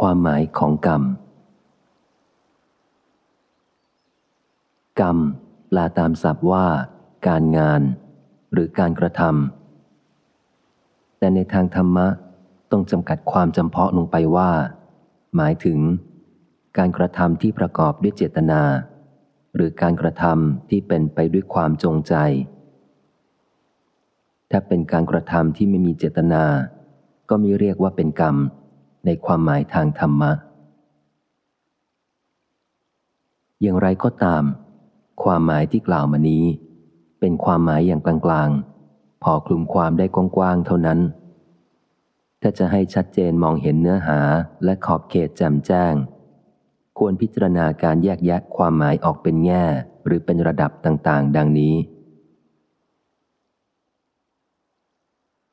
ความหมายของกรรม กรรมแปลตามศัพท์ว่า การงาน หรือการกระทำแต่ในทางธรรมะต้องจำกัดความจำเพาะลงไปว่า หมายถึง การกระทำที่ประกอบด้วยเจตนา หรือการกระทำที่เป็นไปด้วยความจงใจ ถ้าเป็นการกระทำที่ไม่มีเจตนา ก็ไม่เรียกว่าเป็นกรรม ในความหมายทางธรรมะ อย่างไรก็ตาม ความหมายที่กล่าวมานี้ เป็นความหมายอย่างกลางๆ พอคลุมความได้กว้างๆเท่านั้น ถ้าจะให้ชัดเจนมองเห็นเนื้อหาและขอบเขตแจ่มแจ้ง ควรพิจารณาการแยกแยะความหมายออกเป็นแง่ หรือเป็นระดับต่างๆ ดังนี้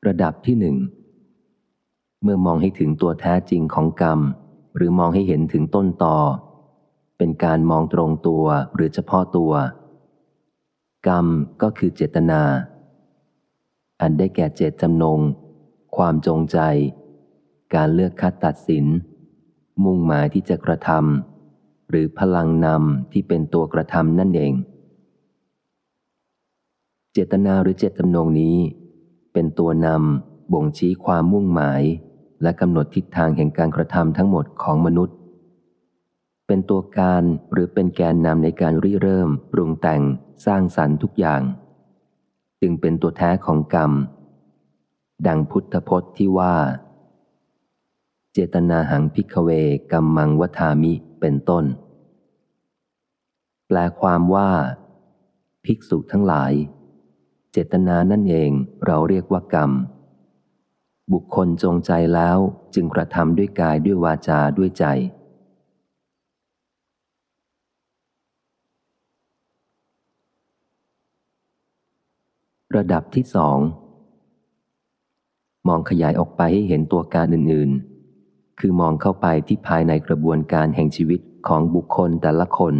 ระดับที่หนึ่ง เมื่อมองให้ถึงตัวแท้จริงของกรรม หรือมองให้เห็นถึงต้นต่อ เป็นการมองตรงตัวหรือเฉพาะตัว กรรมก็คือเจตนา อันได้แก่เจตจำนง ความจงใจ การเลือกคัดตัดสิน มุ่งหมายที่จะกระทำหรือพลังนำที่เป็นตัวกระทำนั่นเอง เจตนาหรือเจตจำนงนี้ เป็นตัวนำบ่งชี้ความมุ่งหมาย และกำหนดทิศทางแห่งการกระทำทั้งหมดของมนุษย์ เป็นตัวการหรือเป็นแกนนำในการริเริ่ม ปรุงแต่ง สร้างสรรค์ทุกอย่าง จึงเป็นตัวแท้ของกรรม ดังพุทธพจน์ที่ว่า เจตนาหังพิกเวกัมมังวัฏามิเป็นต้น แปลความว่า ภิกษุทั้งหลาย เจตนานั่นเองเราเรียกว่ากรรม บุคคลจงใจแล้วจึงกระทำด้วยกายด้วยวาจาด้วยใจ ระดับที่สอง มองขยายออกไปให้เห็นตัวการอื่นๆ คือมองเข้าไปที่ภายในกระบวนการแห่งชีวิตของบุคคลแต่ละคน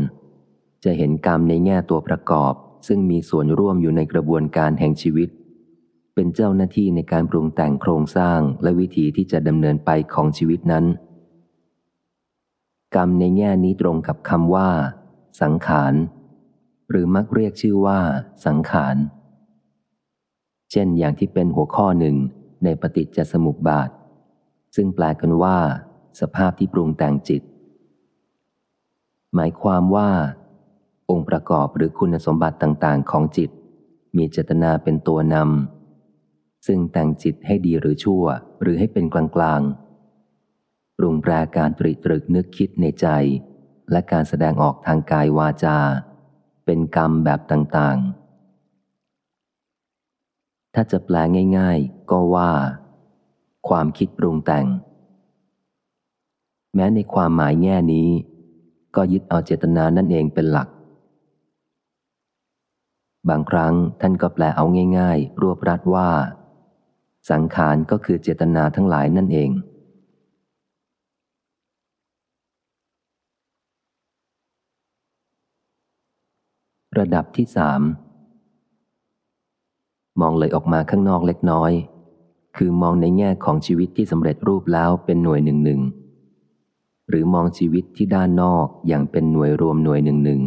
จะเห็นกรรมในแง่ตัวประกอบ ซึ่งมีส่วนร่วมอยู่ในกระบวนการแห่งชีวิต เป็นเจ้าหน้าที่ในการปรุงแต่งโครงสร้างและวิธีที่จะดำเนินไปของชีวิตนั้น กรรมในแง่นี้ตรงกับคำว่า สังขาร หรือมักเรียกชื่อว่า สังขารเช่นอย่างที่เป็นหัวข้อหนึ่งในปฏิจจสมุปบาท ซึ่งแปลกันว่า สภาพที่ปรุงแต่งจิต หมายความว่า องค์ประกอบหรือคุณสมบัติต่าง ๆ ของจิต มีเจตนาเป็นตัวนำ ซึ่งแต่งจิตให้ดีหรือชั่ว หรือให้เป็นกลางกลางปรุงแปรการตรีตรึกนึกคิดในใจ และการแสดงออกทางกายวาจา เป็นกรรมแบบต่างๆ ถ้าจะแปลง่าย ๆ ก็ว่า ความคิดปรุงแต่ง แม้ในความหมายแง่นี้ ก็ยึดเอาเจตนานั่นเองเป็นหลักบางครั้งท่านก็แปลเอาง่าย ๆ รวบรัดว่า สังขารก็คือเจตนาทั้งหลายนั่นเอง ระดับที่สามมองเลยออกมาข้างนอกเล็กน้อย คือมองในแง่ของชีวิตที่สำเร็จรูปแล้วเป็นหน่วยหนึ่งหนึ่งหรือมองชีวิตที่ด้านนอกอย่างเป็นหน่วยรวมหน่วยหนึ่งหนึ่ง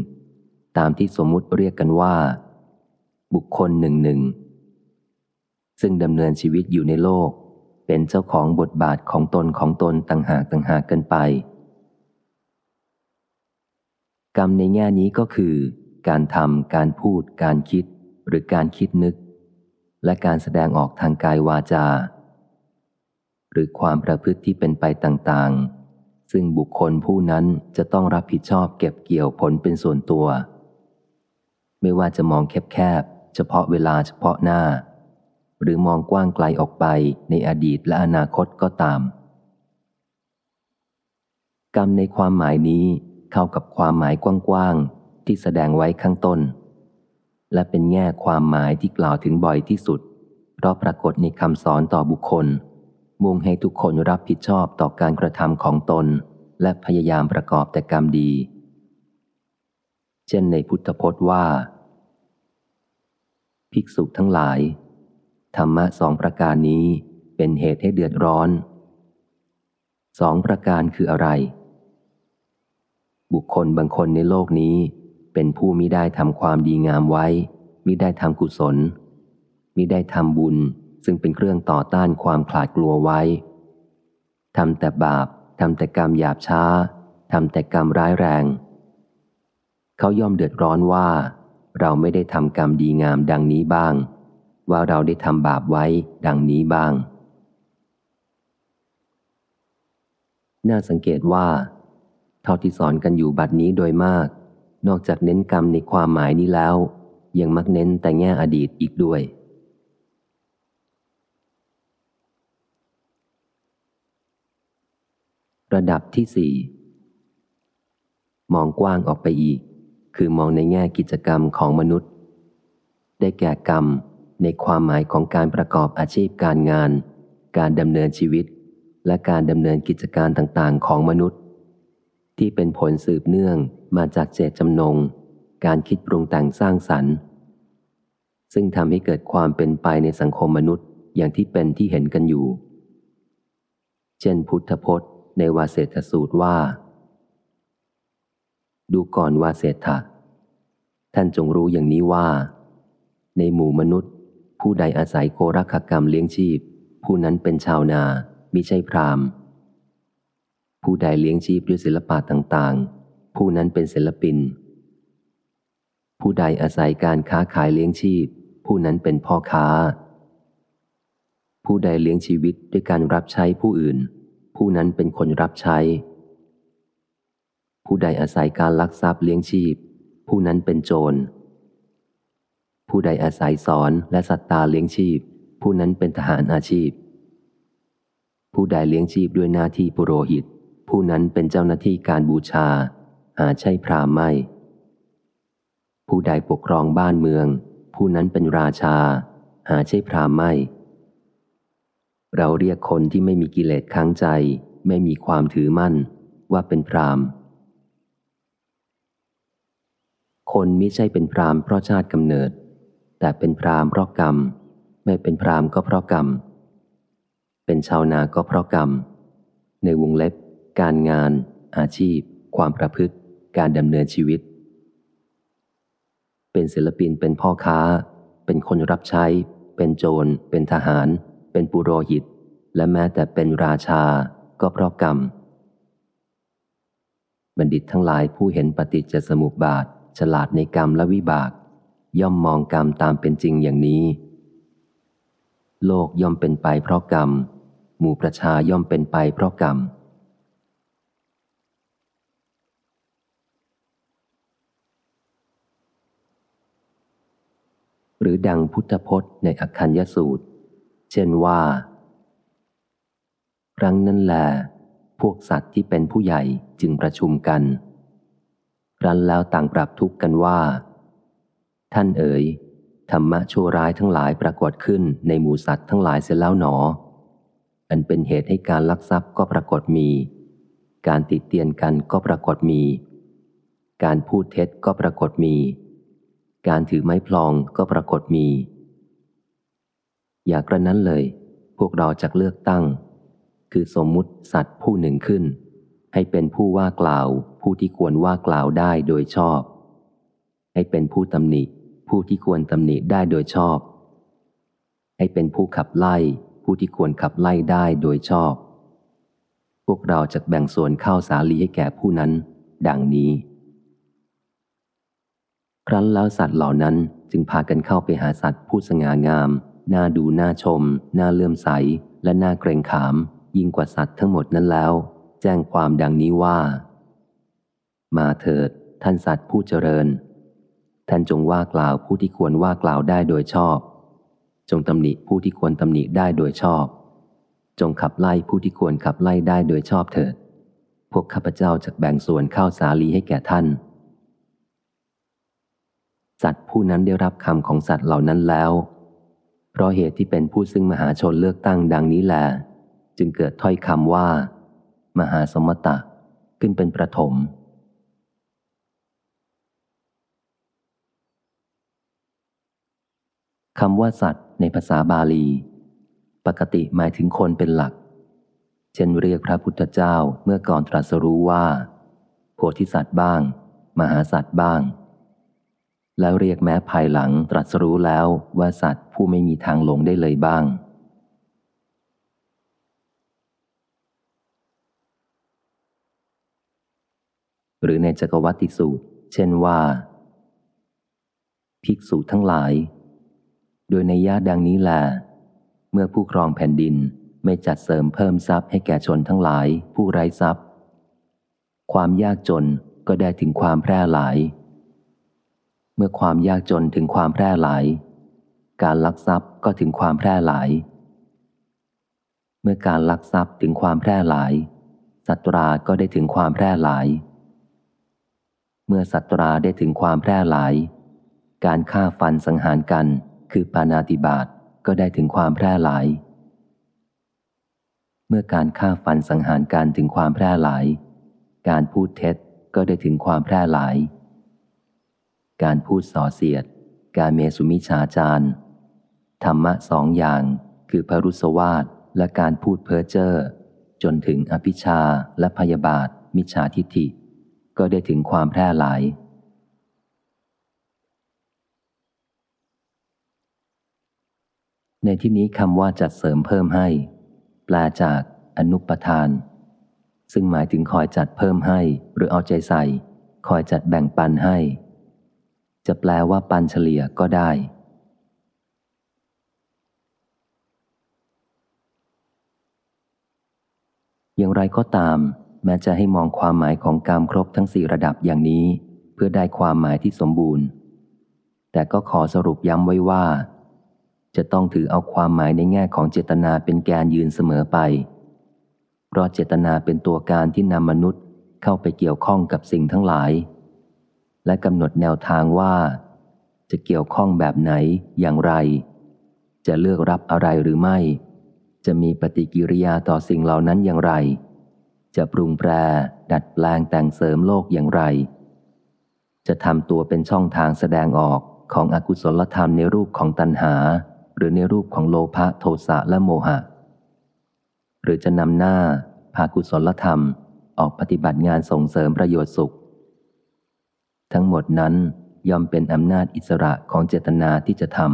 ตามที่สมมุติเรียกกันว่า บุคคลหนึ่งหนึ่ง ซึ่งดำเนินชีวิตอยู่ในโลก เป็นเจ้าของบทบาทของตนของตนต่างหากต่างหากกันไป กรรมในแง่นี้ก็คือ การทำการพูด การคิด หรือการคิดนึก และการแสดงออกทางกายวาจา หรือความประพฤติที่เป็นไปต่างๆ ซึ่งบุคคลผู้นั้นจะต้องรับผิดชอบเก็บเกี่ยวผลเป็นส่วนตัว ไม่ว่าจะมองแคบๆเฉพาะเวลาเฉพาะหน้า หรือมองกว้างไกลออกไปในอดีตและอนาคตก็ตาม กรรมในความหมายนี้เข้ากับความหมายกว้างๆที่แสดงไว้ข้างต้น และเป็นแง่ความหมายที่กล่าวถึงบ่อยที่สุด เพราะปรากฏในคำสอนต่อบุคคล มุ่งให้ทุกคนรับผิดชอบต่อการกระทำของตน และพยายามประกอบแต่กรรมดี เช่นในพุทธพจน์ว่า ภิกษุทั้งหลาย ธรรมะสองประการนี้เป็นเหตุให้เดือดร้อน สองประการคืออะไร บุคคลบางคนในโลกนี้ เป็นผู้มิได้ทำความดีงามไว้ มิได้ทำกุศล มิได้ทำบุญ ซึ่งเป็นเครื่องต่อต้านความขลาดกลัวไว้ ทำแต่บาป ทำแต่กรรมหยาบช้า ทำแต่กรรมร้ายแรง เขาย่อมเดือดร้อนว่า เราไม่ได้ทำกรรมดีงามดังนี้บ้าง ว่าเราได้ทำบาปไว้ดังนี้บ้าง น่าสังเกตว่า เท่าที่สอนกันอยู่บัดนี้โดยมาก นอกจากเน้นกรรมในความหมายนี้แล้ว ยังมักเน้นแต่แง่อดีตอีกด้วย ระดับที่สี่มองกว้างออกไปอีก คือมองในแง่กิจกรรมของมนุษย์ ได้แก่กรรม ในความหมายของการประกอบอาชีพการงาน การดำเนินชีวิต และการดำเนินกิจการต่างๆ ของมนุษย์ ที่เป็นผลสืบเนื่องมาจากเจตจำนง การคิดปรุงแต่งสร้างสรรค์ ซึ่งทำให้เกิดความเป็นไปในสังคมมนุษย์อย่างที่เป็นที่เห็นกันอยู่ เช่นพุทธพจน์ในวาเศรษฐสูตรว่า ดูก่อนวาเศรษฐะท่านจงรู้อย่างนี้ว่า ในหมู่มนุษย์ ผู้ใดอาศัยโครักกรรมเลี้ยงชีพ ผู้นั้นเป็นชาวนามิใช่พราหม์ผู้ใดเลี้ยงชีพด้วยศิลปะต่างๆ ผู้นั้นเป็นศิลปิน ผู้ใดอาศัยการค้าขายเลี้ยงชีพ ผู้นั้นเป็นพ่อค้า ผู้ใดเลี้ยงชีวิตด้วยการรับใช้ผู้อื่น ผู้นั้นเป็นคนรับใช้ ผู้ใดอาศัยการลักทรัพย์เลี้ยงชีพ ผู้นั้นเป็นโจร ผู้ใดอาศัยสอนและสัตตาเลี้ยงชีพ ผู้นั้นเป็นทหารอาชีพ ผู้ใดเลี้ยงชีพด้วยหน้าที่ปุโรหิต ผู้นั้นเป็นเจ้าหน้าที่การบูชา หาใช่พรามไม่ ผู้ใดปกครองบ้านเมือง ผู้นั้นเป็นราชา หาใช่พรามไม่ เราเรียกคนที่ไม่มีกิเลสค้างใจ ไม่มีความถือมั่น ว่าเป็นพรามคนไม่ใช่เป็นพรามเพราะชาติกำเนิด แต่เป็นพรามเพราะกรรม ไม่เป็นพรามก็เพราะกรรม เป็นชาวนาก็เพราะกรรม ในวงเล็บ การงาน อาชีพ ความประพฤติ การดำเนินชีวิต เป็นศิลปินเป็นพ่อค้า เป็นคนรับใช้ เป็นโจร เป็นทหาร เป็นปุโรหิต และแม้แต่เป็นราชาก็เพราะกรรม บัณฑิตทั้งหลายผู้เห็นปฏิจจสมุปบาท ฉลาดในกรรมและวิบาก ย่อมมองกรรมตามเป็นจริงอย่างนี้ โลกย่อมเป็นไปเพราะกรรม หมู่ประชาย่อมเป็นไปเพราะกรรม หรือดังพุทธพจน์ในอคัญยสูตร เช่นว่า ครั้งนั้นแหลพวกสัตว์ที่เป็นผู้ใหญ่จึงประชุมกัน รันแล้วต่างปรับทุกข์กันว่า ท่านเอ๋ยธรรมะชั่วร้ายทั้งหลายปรากฏขึ้นในหมู่สัตว์ทั้งหลายเสียแล้วหนอ อันเป็นเหตุให้การลักทรัพย์ก็ปรากฏมี การติดเตียนกันก็ปรากฏมี การพูดเท็จก็ปรากฏมี การถือไม้พลองก็ปรากฏมี อย่ากระนั้นเลย พวกเราจะเลือกตั้ง คือสมมุติสัตว์ผู้หนึ่งขึ้น ให้เป็นผู้ว่ากล่าว ผู้ที่ควรว่ากล่าวได้โดยชอบ ให้เป็นผู้ตำหนิ ผู้ที่ควรตำหนิได้โดยชอบ ให้เป็นผู้ขับไล่ ผู้ที่ควรขับไล่ได้โดยชอบ พวกเราจะแบ่งส่วนข้าวสาลีให้แก่ผู้นั้น ดังนี้ ครั้นแล้วสัตว์เหล่านั้นจึงพากันเข้าไปหาสัตว์ผู้สง่างาม น่าดูน่าชม น่าเลื่อมใส และน่าเกรงขาม ยิ่งกว่าสัตว์ทั้งหมดนั้นแล้ว แจ้งความดังนี้ว่า มาเถิดท่านสัตว์ผู้เจริญ ท่านจงว่ากล่าวผู้ที่ควรว่ากล่าวได้โดยชอบ จงตำหนิผู้ที่ควรตำหนิได้โดยชอบ จงขับไล่ผู้ที่ควรขับไล่ได้โดยชอบเถิด พวกข้าพเจ้าจะแบ่งส่วนข้าวสาลีให้แก่ท่าน สัตว์ผู้นั้นได้รับคำของสัตว์เหล่านั้นแล้ว เพราะเหตุที่เป็นผู้ซึ่งมหาชนเลือกตั้งดังนี้แหลจึงเกิดถ้อยคำว่า มหาสมตะขึ้นเป็นประถม คำว่าสัตว์ในภาษาบาลี ปกติหมายถึงคนเป็นหลัก เช่นเรียกพระพุทธเจ้าเมื่อก่อนตรัสรู้ว่า โพธิสัตว์บ้าง มหาสัตว์บ้าง แล้วเรียกแม้ภายหลังตรัสรู้แล้วว่าสัตว์ผู้ไม่มีทางหลงได้เลยบ้าง หรือในจักรวัติสูตร เช่นว่า ภิกษุทั้งหลาย โดยในญาติดังนี้แหลเมื่อผู้ครองแผ่นดินไม่จัดเสริมเพิ่มทรัพย์ให้แก่ชนทั้งหลาย ผู้ไร้ทรัพย์ ความยากจนก็ได้ถึงความแพร่หลาย เมื่อความยากจนถึงความแพร่หลาย การลักทรัพย์ก็ถึงความแพร่หลาย เมื่อการลักทรัพย์ถึงความแพร่หลายสัตราก็ได้ถึงความแพร่หลาย เมื่อสัตราได้ถึงความแพร่หลาย การฆ่าฟันสังหารกัน คือปานาติบาตก็ได้ถึงความแพร่หลาย เมื่อการฆ่าฟันสังหารกันถึงความแพร่หลาย การพูดเท็จก็ได้ถึงความแพร่หลาย การพูดส่อเสียด การเมสุมิฉาจารธรรมะสองอย่างคือพรุสวาทและการพูดเพ้อเจ้อจนถึงอภิชาและพยาบาทมิจฉาทิฏฐิ ก็ได้ถึงความแพร่หลาย ในที่นี้คำว่าจัดเสริมเพิ่มให้ แปลจากอนุปทาน ซึ่งหมายถึงคอยจัดเพิ่มให้ หรือเอาใจใส่ คอยจัดแบ่งปันให้ จะแปลว่าปันเฉลี่ยก็ได้ อย่างไรก็ตาม แม้จะให้มองความหมายของกรรมครบทั้งสี่ระดับอย่างนี้ เพื่อได้ความหมายที่สมบูรณ์ แต่ก็ขอสรุปย้ำไว้ว่า จะต้องถือเอาความหมายในแง่ของเจตนาเป็นแกนยืนเสมอไป เพราะเจตนาเป็นตัวการที่นำมนุษย์เข้าไปเกี่ยวข้องกับสิ่งทั้งหลาย และกำหนดแนวทางว่า จะเกี่ยวข้องแบบไหนอย่างไร จะเลือกรับอะไรหรือไม่ จะมีปฏิกิริยาต่อสิ่งเหล่านั้นอย่างไร จะปรุงแปร ดัดแปลงแต่งเสริมโลกอย่างไร จะทำตัวเป็นช่องทางแสดงออกของอกุศลธรรมในรูปของตัณหา หรือในรูปของโลภะโทสะและโมหะ หรือจะนำหน้าพากุศลธรรมออกปฏิบัติงานส่งเสริมประโยชน์สุข ทั้งหมดนั้นย่อมเป็นอำนาจอิสระของเจตนาที่จะทำ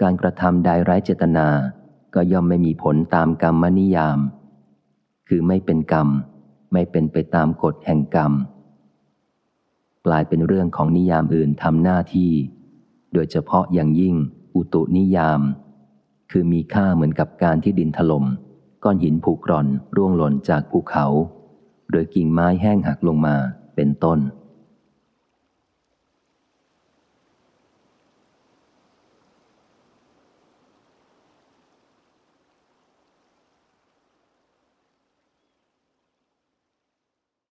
การกระทำใดไร้เจตนาก็ย่อมไม่มีผลตามกรรมนิยาม คือไม่เป็นกรรม ไม่เป็นไปตามกฎแห่งกรรม กลายเป็นเรื่องของนิยามอื่นทำหน้าที่ โดยเฉพาะอย่างยิ่ง อุตุนิยาม คือมีค่าเหมือนกับการที่ดินถลม่มก้อนหินผุกร่อนร่วงหล่นจากภูเขา โดยกิ่งไม้แห้งหักลงมาเป็นต้น